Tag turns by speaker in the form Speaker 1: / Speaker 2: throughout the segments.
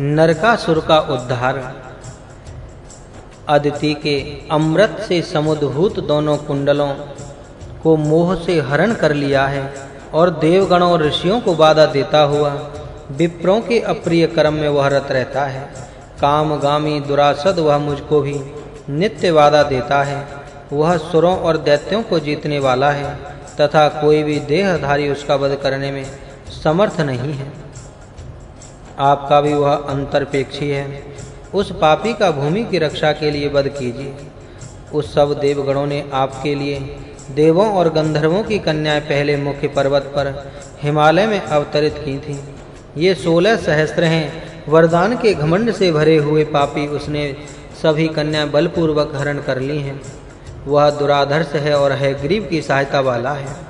Speaker 1: नरकासुर का उद्धार। अदिति के अमृत से समुद्भूत दोनों कुंडलों को मोह से हरण कर लिया है और देवगणों और ऋषियों को बाधा देता हुआ विप्रों के अप्रिय कर्म में वह रत रहता है। कामगामी दुरासद वह मुझको भी नित्य बाधा देता है। वह सुरों और दैत्यों को जीतने वाला है तथा कोई भी देहधारी उसका वध करने में समर्थ नहीं है। आपका भी वह अंतरपेक्षी है। उस पापी का भूमि की रक्षा के लिए वध कीजिए। उस सब देवगणों ने आपके लिए देवों और गंधर्वों की कन्याएँ पहले मुख्य पर्वत पर हिमालय में अवतरित की थीं। ये सोलह सहस्त्र हैं। वरदान के घमंड से भरे हुए पापी उसने सभी कन्याएँ बलपूर्वक हरण कर ली हैं। वह दुराधर्ष है और है गरीब की सहायता वाला है।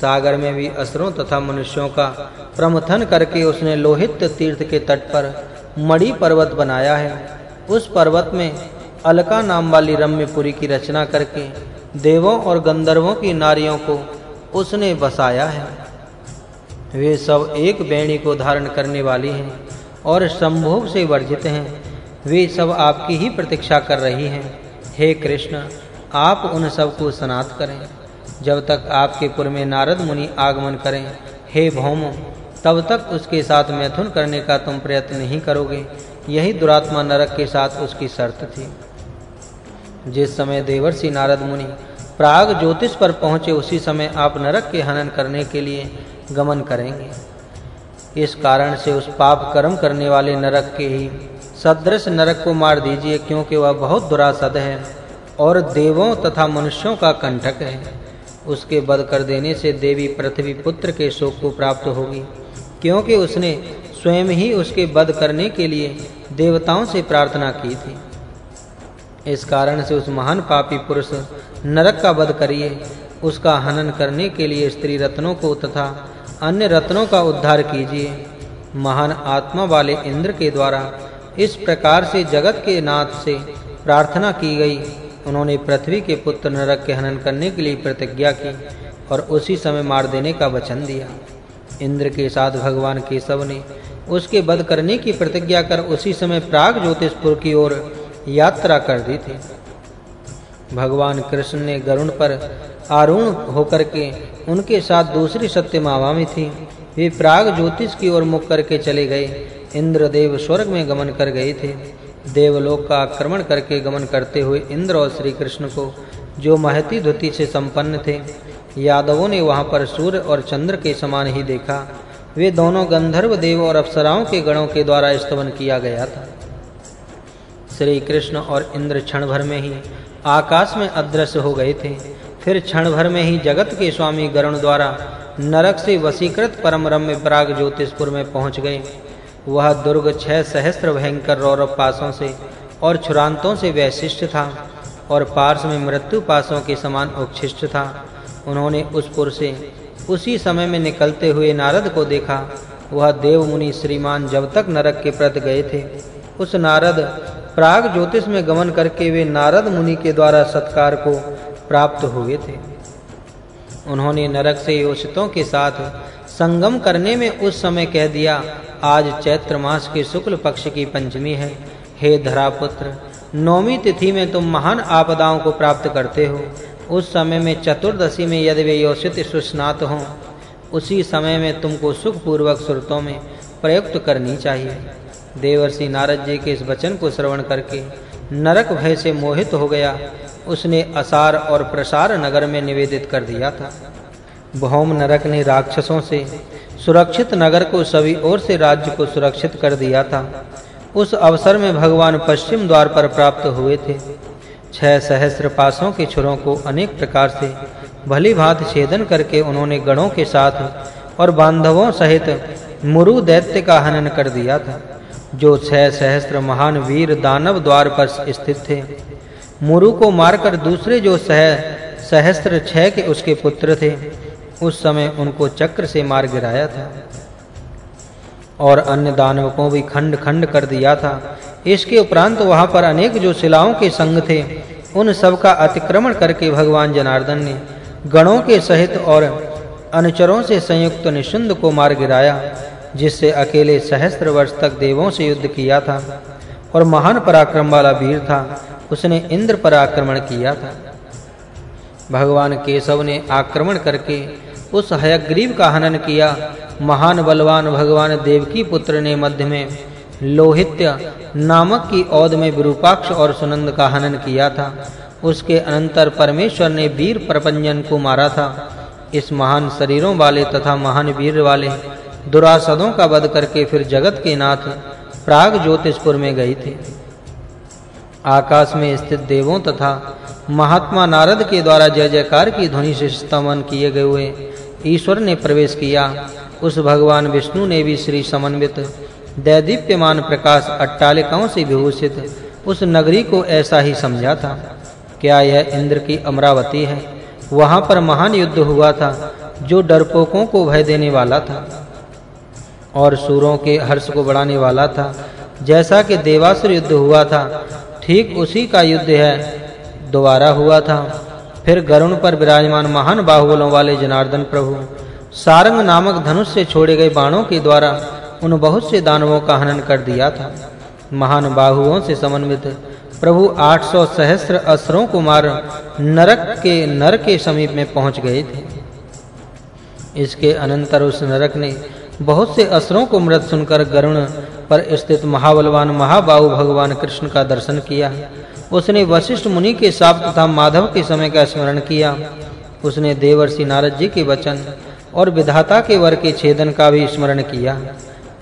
Speaker 1: सागर में भी असुरों तथा मनुष्यों का प्रमथन करके उसने लोहित तीर्थ के तट पर मणि पर्वत बनाया है। उस पर्वत में अलका नाम वाली रम्यपुरी की रचना करके देवों और गंधर्वों की नारियों को उसने बसाया है। वे सब एक बेणी को धारण करने वाली हैं और संभोग से वर्जित हैं। वे सब आपकी ही प्रतीक्षा कर रही हैं। हे कृष्ण, आप उन सबको सनात करें। जब तक आपके पुर में नारद मुनि आगमन करें, हे भौम, तब तक उसके साथ मैथुन करने का तुम प्रयत्न नहीं करोगे। यही दुरात्मा नरक के साथ उसकी शर्त थी। जिस समय देवर्षि नारद मुनि प्राग ज्योतिष पर पहुँचे, उसी समय आप नरक के हनन करने के लिए गमन करेंगे। इस कारण से उस पाप कर्म करने वाले नरक के ही सदृश नरक को मार दीजिए, क्योंकि वह बहुत दुरासद है और देवों तथा मनुष्यों का कंटक है। उसके वध कर देने से देवी पृथ्वी पुत्र के शोक को प्राप्त होगी। क्योंकि उसने स्वयं ही उसके वध करने के लिए देवताओं से प्रार्थना की थी। इस कारण से उस महान पापी पुरुष नरक का वध करिए। उसका हनन करने के लिए स्त्री रत्नों को तथा अन्य रत्नों का उद्धार कीजिए। महान आत्मा वाले इंद्र के द्वारा इस प्रकार से जगत के नाथ से प्रार्थना की गई। उन्होंने पृथ्वी के पुत्र नरक के हनन करने के लिए प्रतिज्ञा की और उसी समय मार देने का वचन दिया। इंद्र के साथ भगवान केशव ने उसके वध करने की प्रतिज्ञा कर उसी समय प्राग ज्योतिषपुर की ओर यात्रा कर दी थी। भगवान कृष्ण ने गरुण पर आरूढ़ होकर के उनके साथ दूसरी सत्यमावा में थी। वे प्राग ज्योतिष की ओर मुख करके चले गए। इंद्रदेव स्वर्ग में गमन कर गए थे। देवलोक का आक्रमण करके गमन करते हुए इंद्र और श्री कृष्ण को, जो महती धुति से संपन्न थे, यादवों ने वहाँ पर सूर्य और चंद्र के समान ही देखा। वे दोनों गंधर्व देव और अप्सराओं के गणों के द्वारा स्तवन किया गया था। श्री कृष्ण और इंद्र क्षण भर में ही आकाश में अदृश्य हो गए थे। फिर क्षण भर में ही जगत के स्वामी गरुण द्वारा नरक से वसीकृत परम रम्य प्राग ज्योतिषपुर में पहुँच गए। वह दुर्ग छह सहस्त्र भयंकर रौरव पासों से और छुरांतों से वैशिष्ट था और पार्श में मृत्यु पासों के समान उच्छिष्ट था। उन्होंने उस पुर से उसी समय में निकलते हुए नारद को देखा। वह देव मुनि श्रीमान जब तक नरक के प्रत गए थे, उस नारद प्राग ज्योतिष में गमन करके वे नारद मुनि के द्वारा सत्कार को प्राप्त हुए थे। उन्होंने नरक से योषितों के साथ संगम करने में उस समय कह दिया, आज चैत्र मास के शुक्ल पक्ष की पंचमी है। हे धरापुत्र नौमी तिथि में तुम महान आपदाओं को प्राप्त करते हो। उस समय में चतुर्दशी में यदि वे योषित सुस्नात हों, उसी समय में तुमको सुख पूर्वक सुरतों में प्रयुक्त करनी चाहिए। देवर्षि नारद जी के इस वचन को श्रवण करके नरक भय से मोहित हो गया। उसने असार और प्रसार नगर में निवेदित कर दिया था। भौम नरक ने राक्षसों से सुरक्षित नगर को सभी ओर से राज्य को सुरक्षित कर दिया था। उस अवसर में भगवान पश्चिम द्वार पर प्राप्त हुए थे। छह सहस्त्र पासों के छुरों को अनेक प्रकार से भली भांति छेदन करके उन्होंने गणों के साथ और बांधवों सहित मुरु दैत्य का हनन कर दिया था, जो छह सहस्त्र महान वीर दानव द्वार पर स्थित थे। मुरु को मारकर दूसरे जो सह सहस्त्र छह के उसके पुत्र थे उस समय उनको चक्र से मार गिराया था। और अन्य दानवों को भी खंड-खंड कर दिया था। इसके उपरांत वहाँ पर अनेक जो शिलाओं के संग थे, उन सब का अतिक्रमण करके भगवान जनार्दन ने गणों के सहित और अनुचरों से संयुक्त निशुंद को मार गिराया, जिससे अकेले सहस्त्र वर्ष तक देवों से युद्ध किया था और महान पराक्रम वाला वीर था। उसने इंद्र पर आक्रमण किया था। भगवान केशव ने आक्रमण करके उस हयग्रीव का हनन किया। महान बलवान भगवान देवकी पुत्र ने मध्य में लोहित्य नामक की औद में विरूपाक्ष और सुनंद का हनन किया था। उसके अनंतर परमेश्वर ने वीर प्रपंजन को मारा था। इस महान शरीरों वाले तथा महान वीर वाले दुरासदों का वध करके फिर जगत के नाथ प्राग ज्योतिषपुर में गए थे। आकाश में स्थित देवों तथा महात्मा नारद के द्वारा जय जयकार की ध्वनि से स्तमन किए गए हुए ईश्वर ने प्रवेश किया। उस भगवान विष्णु ने भी श्री समन्वित, दैदीप्यमान प्रकाश अट्टालिकाओं से विभूषित उस नगरी को ऐसा ही समझा था। क्या यह इंद्र की अमरावती है? वहाँ पर महान युद्ध हुआ था, जो डरपोकों को भय देने वाला था और सूरों के हर्ष को बढ़ाने वाला था। जैसा कि देवासुर युद्ध हुआ था, ठीक उसी का युद्ध है, दोबारा हुआ था। फिर गरुण पर विराजमान महान बाहुबलों वाले जनार्दन प्रभु, सारंग नामक धनुष से छोड़े गए बाणों के द्वारा उन बहुत से दानवों का हनन कर दिया था। महान बाहुओं से समन्वित प्रभु 800 सहस्त्र असुरों को मार नरक के नर के समीप में पहुँच गए थे। इसके अनंतर उस नरक ने बहुत से असुरों को मृत सुनकर गरुण पर स्थित महाबलवान महाबाहु भगवान कृष्ण का दर्शन किया। उसने वशिष्ठ मुनि के साप तथा माधव के समय का स्मरण किया। उसने देवर्षि नारद जी के वचन और विधाता के वर के छेदन का भी स्मरण किया।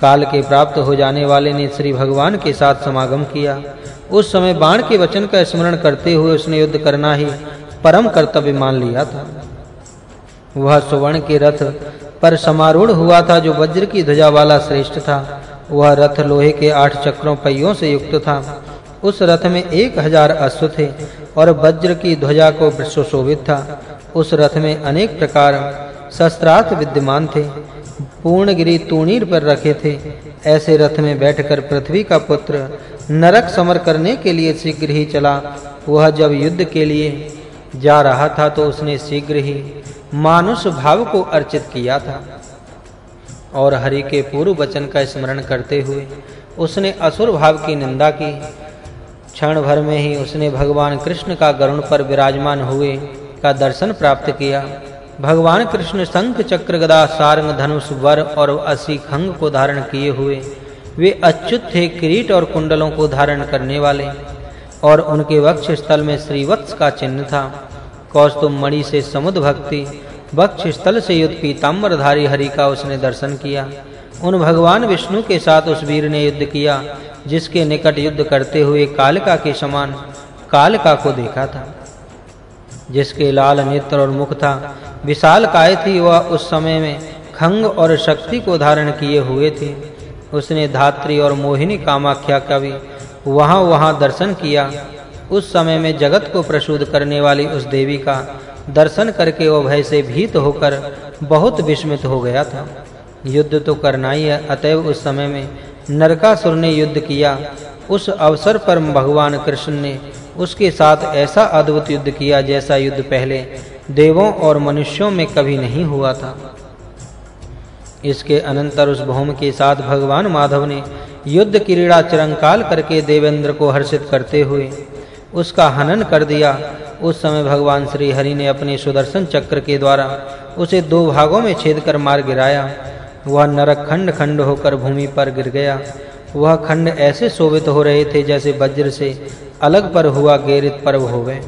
Speaker 1: काल के प्राप्त हो जाने वाले ने श्री भगवान के साथ समागम किया। उस समय बाण के वचन का स्मरण करते हुए उसने युद्ध करना ही परम कर्तव्य मान लिया था। वह सुवर्ण के रथ पर समारूढ़ हुआ था जो वज्र की ध्वजा वाला श्रेष्ठ था। वह रथ लोहे के आठ चक्रों पहियों से युक्त था। उस रथ में एक हज़ार अश्व थे और वज्र की ध्वजा को सुशोभित था। उस रथ में अनेक प्रकार शस्त्रास्त्र विद्यमान थे, पूर्णगिरी तूणीर पर रखे थे। ऐसे रथ में बैठकर पृथ्वी का पुत्र नरक समर करने के लिए शीघ्र ही चला। वह जब युद्ध के लिए जा रहा था तो उसने शीघ्र ही मानुष भाव को अर्चित किया था और हरि के पूर्व वचन का स्मरण करते हुए उसने असुर भाव की निंदा की क्षण भर में ही उसने भगवान कृष्ण का गरुण पर विराजमान हुए का दर्शन प्राप्त किया। भगवान कृष्ण शंख चक्र गदा सारंग धनुष वर और असी खंग को धारण किए हुए, वे अच्युत थे किरीट और कुंडलों को धारण करने वाले और उनके वक्ष स्थल में श्रीवत्स का चिन्ह था। कौस्तुम मणि से समुद्र भक्ति वक्ष स्थल से युद्ध पीताम्बरधारी हरि का उसने दर्शन किया। उन भगवान विष्णु के साथ उस वीर ने युद्ध किया, जिसके निकट युद्ध करते हुए कालिका के समान कालिका को देखा था, जिसके लाल नेत्र और मुख था। विशाल काय थी, वह उस समय में खंग और शक्ति को धारण किए हुए थे। उसने धात्री और मोहिनी कामाख्या का भी वहाँ वहाँ दर्शन किया। उस समय में जगत को प्रसूद करने वाली उस देवी का दर्शन करके वह भय से भीत होकर बहुत विस्मित हो गया था। युद्ध तो करना ही है। अतएव उस समय में नरकासुर ने युद्ध किया। उस अवसर पर भगवान कृष्ण ने उसके साथ ऐसा अद्भुत युद्ध किया जैसा युद्ध पहले देवों और मनुष्यों में कभी नहीं हुआ था। इसके अनंतर उस भौम के साथ भगवान माधव ने युद्ध क्रीड़ा चिरंकाल करके देवेंद्र को हर्षित करते हुए उसका हनन कर दिया। उस समय भगवान श्री हरि ने अपने सुदर्शन चक्र के द्वारा उसे दो भागों में छेद कर मार गिराया। वह नरक खंड खंड होकर भूमि पर गिर गया। वह खंड ऐसे शोभित हो रहे थे जैसे वज्र से अलग पर हुआ गेरित पर्व होवे।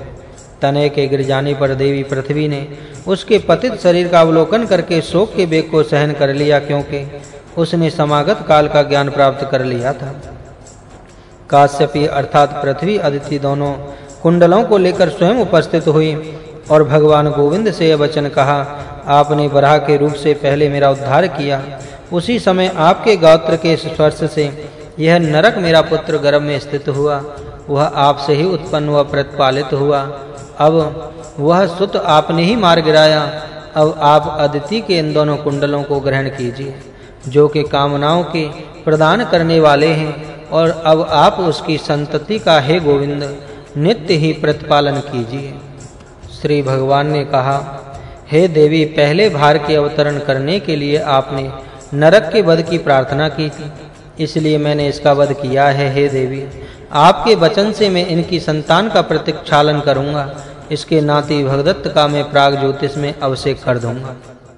Speaker 1: तने के गिर जाने पर देवी पृथ्वी ने उसके पतित शरीर का अवलोकन करके शोक के बेग को सहन कर लिया क्योंकि उसने समागत काल का ज्ञान प्राप्त कर लिया था। काश्यपी अर्थात पृथ्वी अदिति दोनों कुंडलों को लेकर स्वयं उपस्थित हुई और भगवान गोविंद से यह वचन कहा आपने वराह के रूप से पहले मेरा उद्धार किया। उसी समय आपके गात्र के स्पर्श से यह नरक मेरा पुत्र गर्भ में स्थित हुआ। वह आपसे ही उत्पन्न हुआ, प्रतिपालित हुआ। अब वह सुत आपने ही मार गिराया। अब आप अदिति के इन दोनों कुंडलों को ग्रहण कीजिए, जो कि कामनाओं के प्रदान करने वाले हैं। और अब आप उसकी संतति का हे गोविंद, नित्य ही प्रतिपालन कीजिए। श्री भगवान ने कहा हे देवी, पहले भार के अवतरण करने के लिए आपने नरक के वध की प्रार्थना की थी, इसलिए मैंने इसका वध किया है, हे देवी। आपके वचन से मैं इनकी संतान का प्रतीक्षालन करूँगा, इसके नाती भगदत्त का मैं प्राग ज्योतिष में अवश्य कर दूँगा।